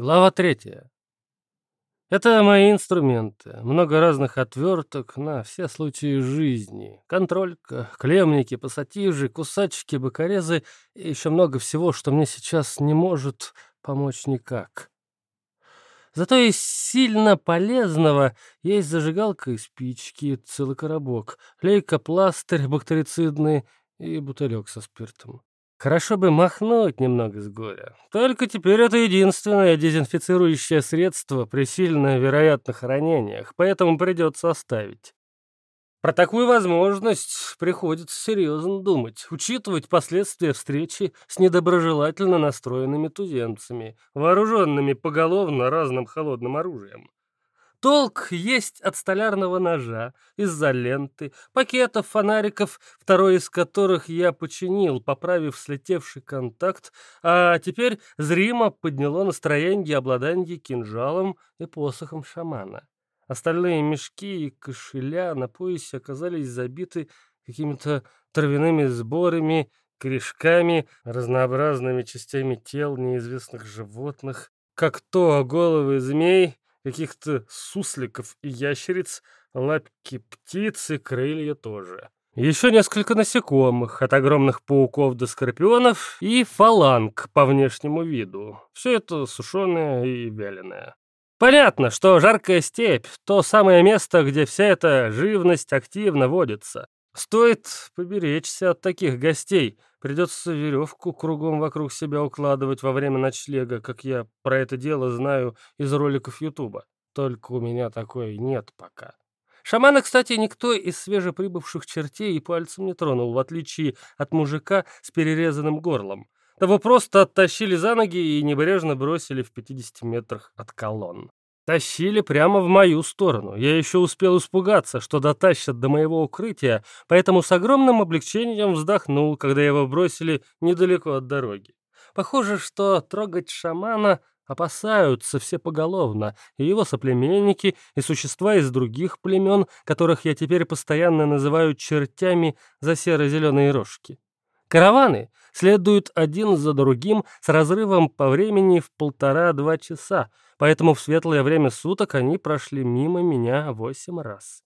Глава третья. Это мои инструменты. Много разных отверток на все случаи жизни. Контролька, клемники, пассатижи, кусачки, бокорезы и еще много всего, что мне сейчас не может помочь никак. Зато из сильно полезного есть зажигалка и спички, целый коробок, лейка, пластырь бактерицидный и бутылек со спиртом. Хорошо бы махнуть немного с горя. Только теперь это единственное дезинфицирующее средство при сильно вероятных ранениях, поэтому придется оставить. Про такую возможность приходится серьезно думать, учитывать последствия встречи с недоброжелательно настроенными туземцами, вооруженными поголовно разным холодным оружием. Толк есть от столярного ножа, изоленты, пакетов, фонариков, второй из которых я починил, поправив слетевший контакт, а теперь зримо подняло настроение обладание кинжалом и посохом шамана. Остальные мешки и кошеля на поясе оказались забиты какими-то травяными сборами, корешками, разнообразными частями тел неизвестных животных, как то головы змей, каких-то сусликов и ящериц, лапки птиц и крылья тоже. Еще несколько насекомых, от огромных пауков до скорпионов, и фаланг по внешнему виду. Все это сушеное и вяленое. Понятно, что жаркая степь — то самое место, где вся эта живность активно водится. Стоит поберечься от таких гостей. Придется веревку кругом вокруг себя укладывать во время ночлега, как я про это дело знаю из роликов Ютуба. Только у меня такой нет пока. Шамана, кстати, никто из свежеприбывших чертей и пальцем не тронул, в отличие от мужика с перерезанным горлом. Того просто оттащили за ноги и небрежно бросили в 50 метрах от колонн. Тащили прямо в мою сторону. Я еще успел испугаться, что дотащат до моего укрытия, поэтому с огромным облегчением вздохнул, когда его бросили недалеко от дороги. Похоже, что трогать шамана опасаются все поголовно, и его соплеменники, и существа из других племен, которых я теперь постоянно называю чертями за серо-зеленые рожки. Караваны следуют один за другим с разрывом по времени в полтора-два часа, поэтому в светлое время суток они прошли мимо меня восемь раз.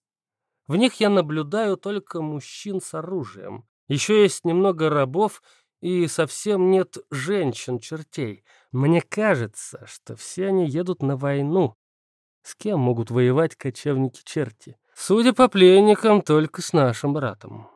В них я наблюдаю только мужчин с оружием. Еще есть немного рабов и совсем нет женщин-чертей. Мне кажется, что все они едут на войну. С кем могут воевать кочевники-черти? Судя по пленникам, только с нашим братом.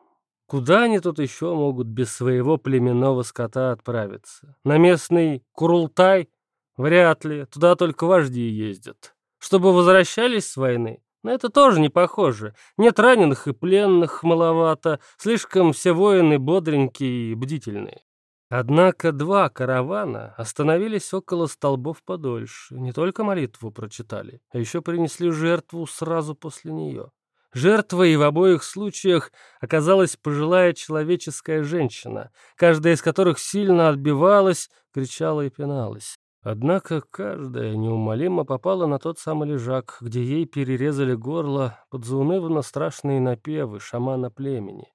Куда они тут еще могут без своего племенного скота отправиться? На местный Курултай? Вряд ли. Туда только вожди ездят. Чтобы возвращались с войны? На это тоже не похоже. Нет раненых и пленных маловато. Слишком все воины бодренькие и бдительные. Однако два каравана остановились около столбов подольше. Не только молитву прочитали, а еще принесли жертву сразу после нее. Жертвой в обоих случаях оказалась пожилая человеческая женщина, каждая из которых сильно отбивалась, кричала и пиналась. Однако каждая неумолимо попала на тот самый лежак, где ей перерезали горло под заунывно страшные напевы шамана племени.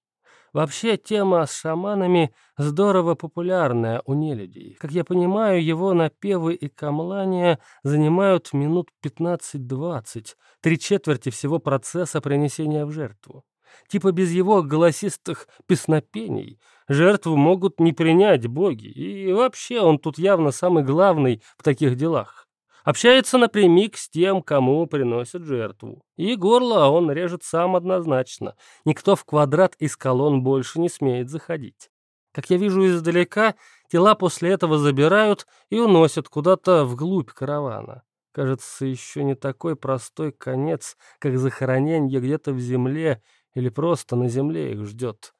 Вообще, тема с шаманами здорово популярная у нелюдей. Как я понимаю, его напевы и камлания занимают минут 15-20, три четверти всего процесса принесения в жертву. Типа без его голосистых песнопений жертву могут не принять боги, и вообще он тут явно самый главный в таких делах. Общается напрямик с тем, кому приносят жертву. И горло он режет сам однозначно. Никто в квадрат из колонн больше не смеет заходить. Как я вижу издалека, тела после этого забирают и уносят куда-то вглубь каравана. Кажется, еще не такой простой конец, как захоронение где-то в земле или просто на земле их ждет.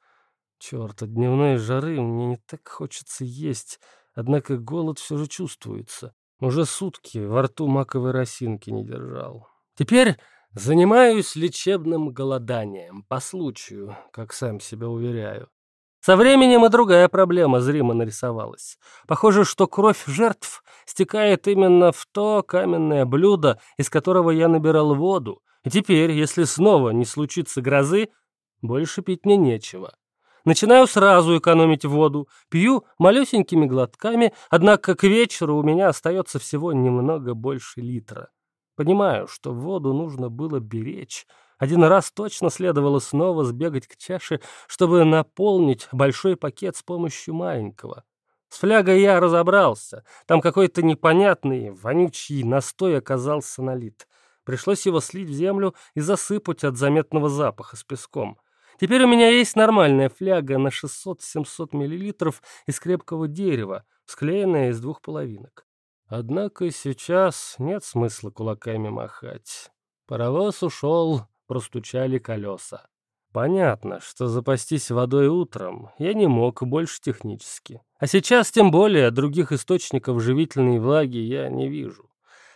Черт, от дневной жары мне не так хочется есть, однако голод все же чувствуется. Уже сутки во рту маковой росинки не держал. Теперь занимаюсь лечебным голоданием, по случаю, как сам себя уверяю. Со временем и другая проблема зримо нарисовалась. Похоже, что кровь жертв стекает именно в то каменное блюдо, из которого я набирал воду, и теперь, если снова не случится грозы, больше пить мне нечего. Начинаю сразу экономить воду, пью малюсенькими глотками, однако к вечеру у меня остается всего немного больше литра. Понимаю, что воду нужно было беречь. Один раз точно следовало снова сбегать к чаше, чтобы наполнить большой пакет с помощью маленького. С флягой я разобрался. Там какой-то непонятный, вонючий настой оказался налит. Пришлось его слить в землю и засыпать от заметного запаха с песком. Теперь у меня есть нормальная фляга на 600-700 мл из крепкого дерева, склеенная из двух половинок. Однако сейчас нет смысла кулаками махать. Паровоз ушел, простучали колеса. Понятно, что запастись водой утром я не мог больше технически. А сейчас тем более других источников живительной влаги я не вижу.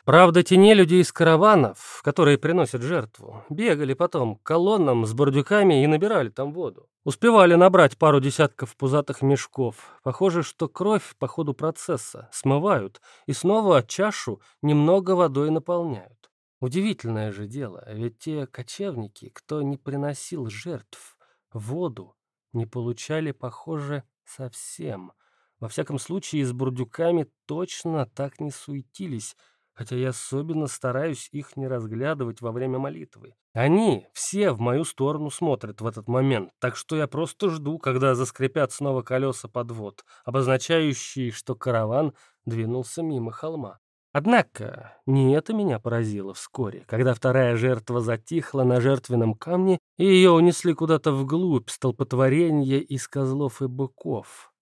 Правда, те люди из караванов, которые приносят жертву, бегали потом к колоннам с бордюками и набирали там воду. Успевали набрать пару десятков пузатых мешков. Похоже, что кровь по ходу процесса смывают и снова чашу немного водой наполняют. Удивительное же дело, ведь те кочевники, кто не приносил жертв, воду, не получали, похоже, совсем. Во всяком случае, с бурдюками точно так не суетились, хотя я особенно стараюсь их не разглядывать во время молитвы. Они все в мою сторону смотрят в этот момент, так что я просто жду, когда заскрипят снова колеса подвод, обозначающие, что караван двинулся мимо холма. Однако не это меня поразило вскоре, когда вторая жертва затихла на жертвенном камне, и ее унесли куда-то вглубь столпотворения из козлов и быков.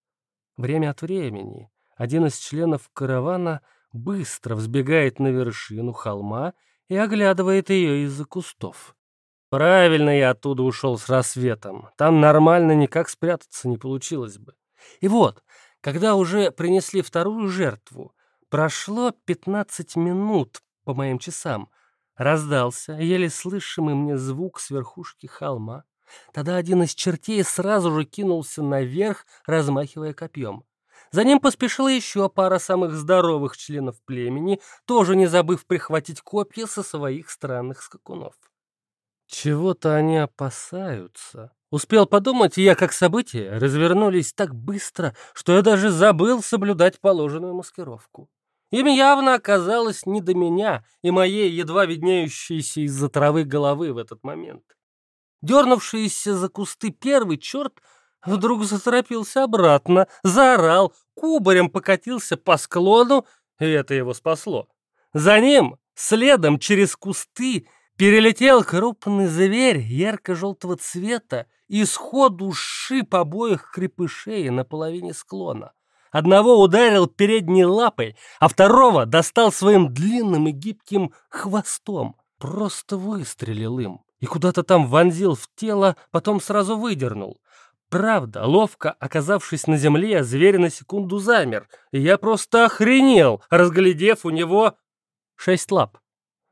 Время от времени один из членов каравана быстро взбегает на вершину холма и оглядывает ее из-за кустов. Правильно я оттуда ушел с рассветом. Там нормально никак спрятаться не получилось бы. И вот, когда уже принесли вторую жертву, Прошло пятнадцать минут по моим часам. Раздался еле слышимый мне звук с верхушки холма. Тогда один из чертей сразу же кинулся наверх, размахивая копьем. За ним поспешила еще пара самых здоровых членов племени, тоже не забыв прихватить копья со своих странных скакунов. Чего-то они опасаются. Успел подумать, я как события развернулись так быстро, что я даже забыл соблюдать положенную маскировку. Им явно оказалось не до меня и моей едва виднеющейся из-за травы головы в этот момент. Дернувшийся за кусты первый черт вдруг заторопился обратно, заорал, кубарем покатился по склону, и это его спасло. За ним, следом через кусты, перелетел крупный зверь ярко-желтого цвета и сходу шип обоих крепышей на половине склона. Одного ударил передней лапой, а второго достал своим длинным и гибким хвостом. Просто выстрелил им и куда-то там вонзил в тело, потом сразу выдернул. Правда, ловко оказавшись на земле, зверь на секунду замер, и я просто охренел, разглядев у него шесть лап.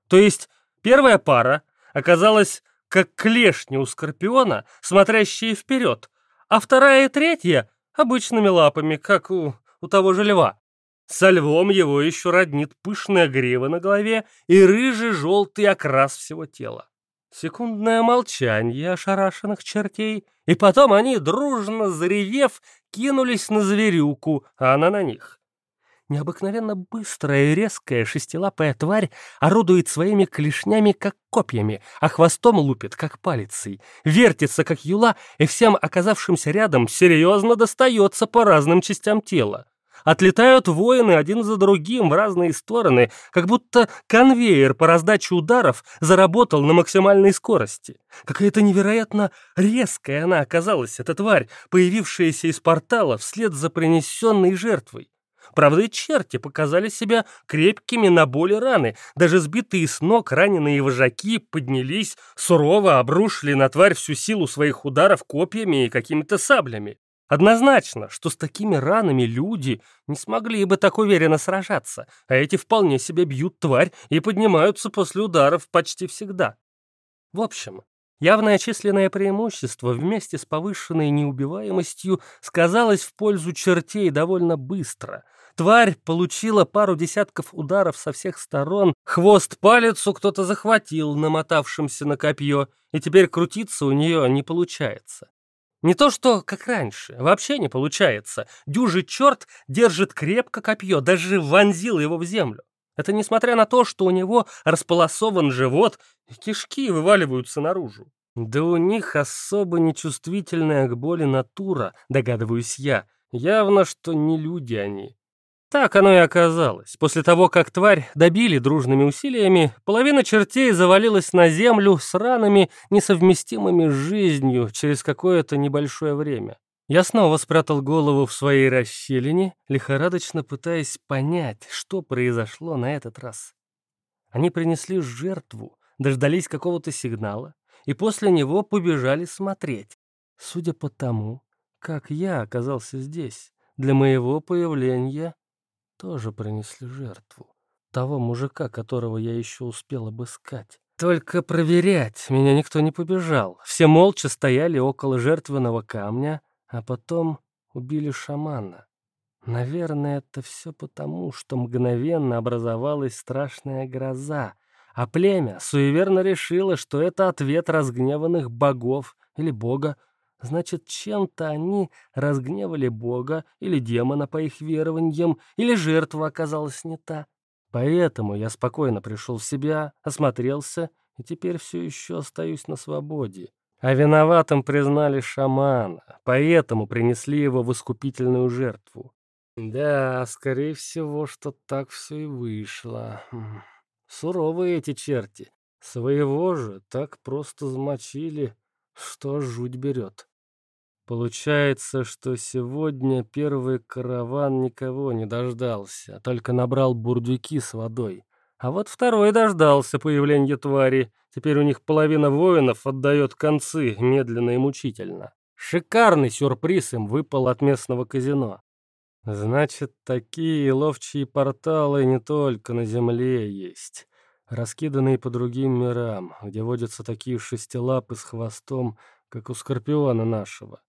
То есть первая пара оказалась как клешни у скорпиона, смотрящие вперед, а вторая и третья обычными лапами, как у, у того же льва. Со львом его еще роднит пышная грива на голове и рыжий желтый окрас всего тела. Секундное молчание ошарашенных чертей, и потом они, дружно заревев, кинулись на зверюку, а она на них. Необыкновенно быстрая и резкая шестилапая тварь орудует своими клешнями, как копьями, а хвостом лупит, как палицей, вертится, как юла, и всем оказавшимся рядом серьезно достается по разным частям тела. Отлетают воины один за другим в разные стороны, как будто конвейер по раздаче ударов заработал на максимальной скорости. Какая-то невероятно резкая она оказалась, эта тварь, появившаяся из портала вслед за принесенной жертвой. Правда, и черти показали себя крепкими на боли раны. Даже сбитые с ног раненые вожаки поднялись, сурово обрушили на тварь всю силу своих ударов копьями и какими-то саблями. Однозначно, что с такими ранами люди не смогли бы так уверенно сражаться, а эти вполне себе бьют тварь и поднимаются после ударов почти всегда. В общем, явное численное преимущество вместе с повышенной неубиваемостью сказалось в пользу чертей довольно быстро — Тварь получила пару десятков ударов со всех сторон, хвост палицу кто-то захватил, намотавшимся на копье, и теперь крутиться у нее не получается. Не то что как раньше, вообще не получается. Дюжий черт держит крепко копье, даже вонзил его в землю. Это несмотря на то, что у него располосован живот, и кишки вываливаются наружу. Да у них особо нечувствительная к боли натура, догадываюсь я. Явно, что не люди они. Так оно и оказалось. После того, как тварь добили дружными усилиями, половина чертей завалилась на землю с ранами, несовместимыми с жизнью через какое-то небольшое время. Я снова спрятал голову в своей расщелине, лихорадочно пытаясь понять, что произошло на этот раз. Они принесли жертву, дождались какого-то сигнала и после него побежали смотреть. Судя по тому, как я оказался здесь, для моего появления тоже принесли жертву. Того мужика, которого я еще успел обыскать. Только проверять меня никто не побежал. Все молча стояли около жертвенного камня, а потом убили шамана. Наверное, это все потому, что мгновенно образовалась страшная гроза, а племя суеверно решило, что это ответ разгневанных богов или бога. Значит, чем-то они разгневали бога или демона по их верованиям, или жертва оказалась не та. Поэтому я спокойно пришел в себя, осмотрелся и теперь все еще остаюсь на свободе. А виноватым признали шамана, поэтому принесли его в искупительную жертву. Да, скорее всего, что так все и вышло. Хм. Суровые эти черти. Своего же так просто замочили, что жуть берет. Получается, что сегодня первый караван никого не дождался, только набрал бурдюки с водой. А вот второй дождался появления твари. Теперь у них половина воинов отдает концы медленно и мучительно. Шикарный сюрприз им выпал от местного казино. Значит, такие ловчие порталы не только на Земле есть, раскиданные по другим мирам, где водятся такие шестилапы с хвостом, как у скорпиона нашего.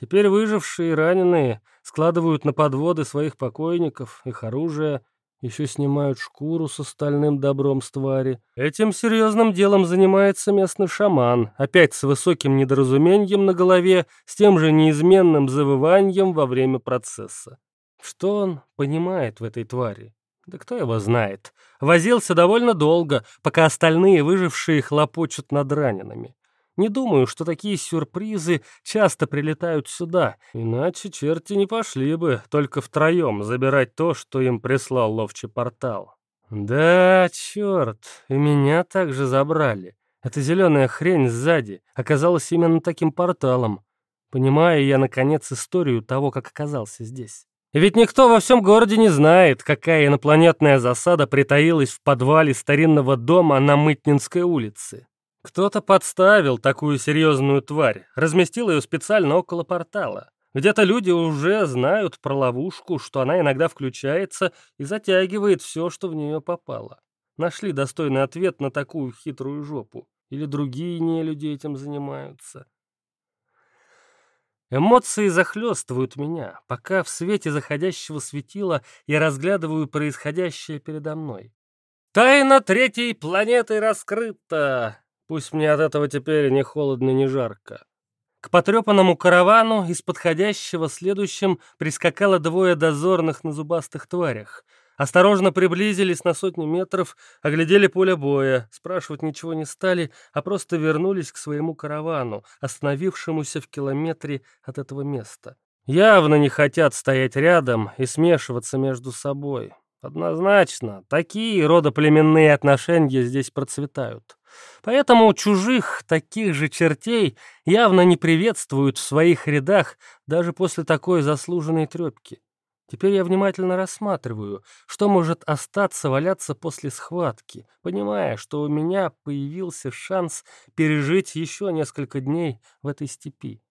Теперь выжившие и раненые складывают на подводы своих покойников, их оружие, еще снимают шкуру с остальным добром с твари. Этим серьезным делом занимается местный шаман, опять с высоким недоразумением на голове, с тем же неизменным завыванием во время процесса. Что он понимает в этой твари? Да кто его знает. Возился довольно долго, пока остальные выжившие хлопочут над ранеными. Не думаю, что такие сюрпризы часто прилетают сюда, иначе черти не пошли бы только втроем забирать то, что им прислал ловчий портал. Да, черт, и меня также забрали. Эта зеленая хрень сзади оказалась именно таким порталом. Понимаю я, наконец, историю того, как оказался здесь. Ведь никто во всем городе не знает, какая инопланетная засада притаилась в подвале старинного дома на Мытнинской улице. Кто-то подставил такую серьезную тварь, разместил ее специально около портала. Где-то люди уже знают про ловушку, что она иногда включается и затягивает все, что в нее попало. Нашли достойный ответ на такую хитрую жопу. Или другие не люди этим занимаются. Эмоции захлестывают меня, пока в свете заходящего светила я разглядываю происходящее передо мной. Тайна третьей планеты раскрыта! Пусть мне от этого теперь ни холодно, ни жарко. К потрепанному каравану из подходящего следующим прискакало двое дозорных на зубастых тварях. Осторожно приблизились на сотню метров, оглядели поле боя, спрашивать ничего не стали, а просто вернулись к своему каравану, остановившемуся в километре от этого места. Явно не хотят стоять рядом и смешиваться между собой. Однозначно, такие родоплеменные отношения здесь процветают. Поэтому чужих, таких же чертей, явно не приветствуют в своих рядах даже после такой заслуженной трепки. Теперь я внимательно рассматриваю, что может остаться валяться после схватки, понимая, что у меня появился шанс пережить еще несколько дней в этой степи.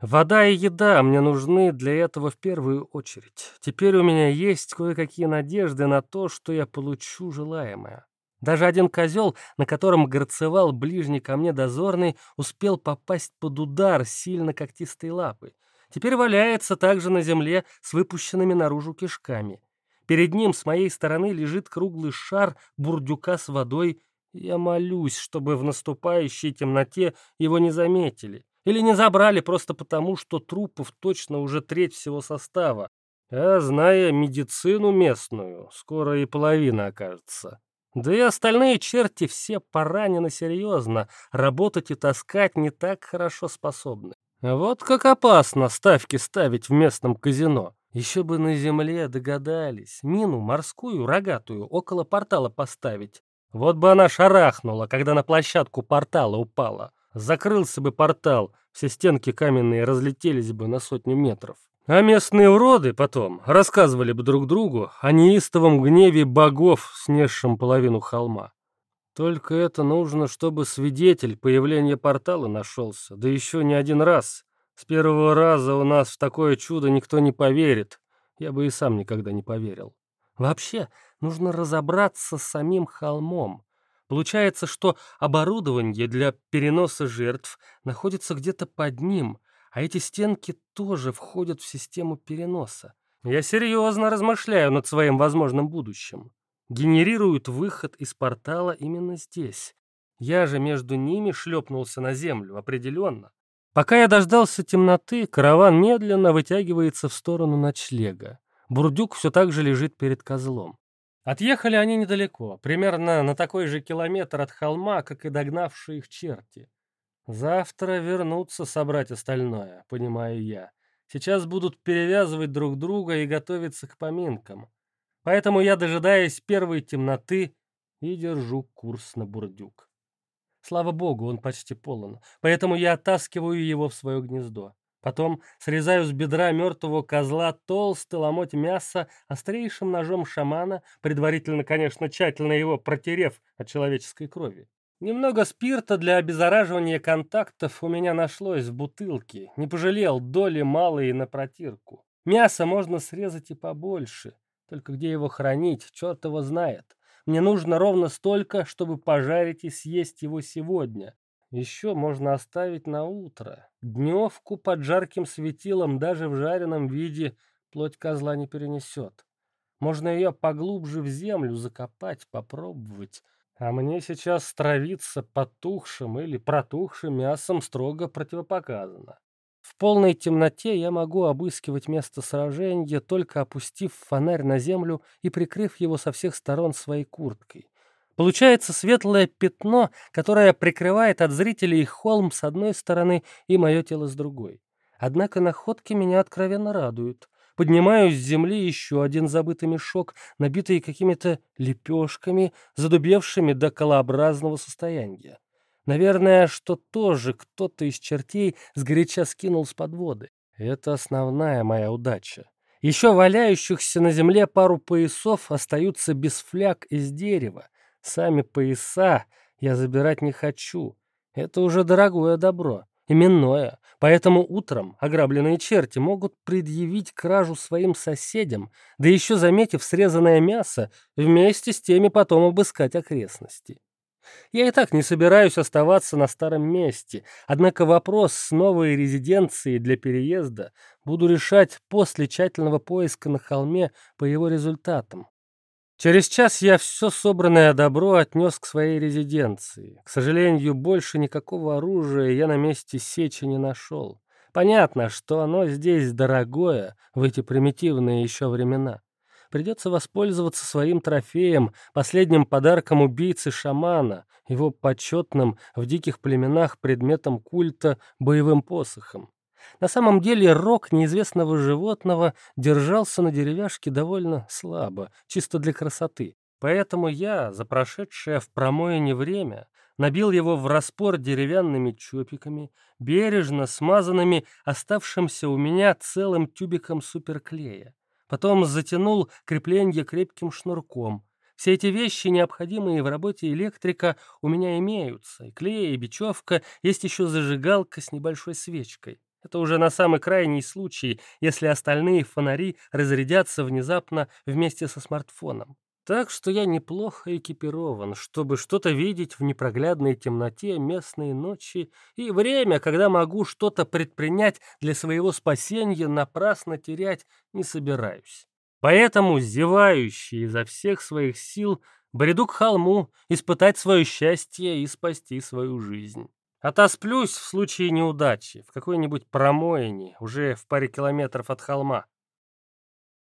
Вода и еда мне нужны для этого в первую очередь. Теперь у меня есть кое-какие надежды на то, что я получу желаемое. Даже один козел, на котором горцевал ближний ко мне дозорный, успел попасть под удар сильно когтистой лапы. Теперь валяется также на земле с выпущенными наружу кишками. Перед ним с моей стороны лежит круглый шар бурдюка с водой. Я молюсь, чтобы в наступающей темноте его не заметили. Или не забрали просто потому, что трупов точно уже треть всего состава. А зная медицину местную, скоро и половина окажется. Да и остальные черти все поранены серьезно, работать и таскать не так хорошо способны. Вот как опасно ставки ставить в местном казино. Еще бы на земле догадались мину морскую, рогатую, около портала поставить. Вот бы она шарахнула, когда на площадку портала упала. Закрылся бы портал, все стенки каменные разлетелись бы на сотню метров. А местные уроды потом рассказывали бы друг другу о неистовом гневе богов, снесшем половину холма. Только это нужно, чтобы свидетель появления портала нашелся, да еще не один раз. С первого раза у нас в такое чудо никто не поверит. Я бы и сам никогда не поверил. Вообще, нужно разобраться с самим холмом. Получается, что оборудование для переноса жертв находится где-то под ним, а эти стенки тоже входят в систему переноса. Я серьезно размышляю над своим возможным будущим. Генерируют выход из портала именно здесь. Я же между ними шлепнулся на землю, определенно. Пока я дождался темноты, караван медленно вытягивается в сторону ночлега. Бурдюк все так же лежит перед козлом. Отъехали они недалеко, примерно на такой же километр от холма, как и догнавшие их черти. Завтра вернутся собрать остальное, понимаю я. Сейчас будут перевязывать друг друга и готовиться к поминкам. Поэтому я дожидаюсь первой темноты и держу курс на бурдюк. Слава богу, он почти полон, поэтому я оттаскиваю его в свое гнездо. Потом срезаю с бедра мертвого козла толстый ломоть мяса острейшим ножом шамана, предварительно, конечно, тщательно его протерев от человеческой крови. Немного спирта для обеззараживания контактов у меня нашлось в бутылке. Не пожалел доли малые на протирку. Мясо можно срезать и побольше. Только где его хранить, черт его знает. Мне нужно ровно столько, чтобы пожарить и съесть его сегодня. Еще можно оставить на утро. Дневку под жарким светилом даже в жареном виде плоть козла не перенесет. Можно ее поглубже в землю закопать, попробовать. А мне сейчас стравиться потухшим или протухшим мясом строго противопоказано. В полной темноте я могу обыскивать место сражения, только опустив фонарь на землю и прикрыв его со всех сторон своей курткой. Получается светлое пятно, которое прикрывает от зрителей холм с одной стороны и мое тело с другой. Однако находки меня откровенно радуют. Поднимаю с земли еще один забытый мешок, набитый какими-то лепешками, задубевшими до колообразного состояния. Наверное, что тоже кто-то из чертей сгоряча скинул с подводы. Это основная моя удача. Еще валяющихся на земле пару поясов остаются без фляг из дерева, Сами пояса я забирать не хочу. Это уже дорогое добро, именное. Поэтому утром ограбленные черти могут предъявить кражу своим соседям, да еще, заметив срезанное мясо, вместе с теми потом обыскать окрестности. Я и так не собираюсь оставаться на старом месте, однако вопрос с новой резиденцией для переезда буду решать после тщательного поиска на холме по его результатам. Через час я все собранное добро отнес к своей резиденции. К сожалению, больше никакого оружия я на месте сечи не нашел. Понятно, что оно здесь дорогое в эти примитивные еще времена. Придется воспользоваться своим трофеем, последним подарком убийцы-шамана, его почетным в диких племенах предметом культа боевым посохом. На самом деле рог неизвестного животного держался на деревяшке довольно слабо, чисто для красоты. Поэтому я, за прошедшее в промоине время, набил его в распор деревянными чопиками, бережно смазанными оставшимся у меня целым тюбиком суперклея. Потом затянул крепление крепким шнурком. Все эти вещи, необходимые в работе электрика, у меня имеются. И клей, и бечевка, есть еще зажигалка с небольшой свечкой. Это уже на самый крайний случай, если остальные фонари разрядятся внезапно вместе со смартфоном. Так что я неплохо экипирован, чтобы что-то видеть в непроглядной темноте местной ночи и время, когда могу что-то предпринять для своего спасения, напрасно терять не собираюсь. Поэтому, зевающий изо всех своих сил, бреду к холму, испытать свое счастье и спасти свою жизнь. Отосплюсь в случае неудачи в какой-нибудь промоине, уже в паре километров от холма.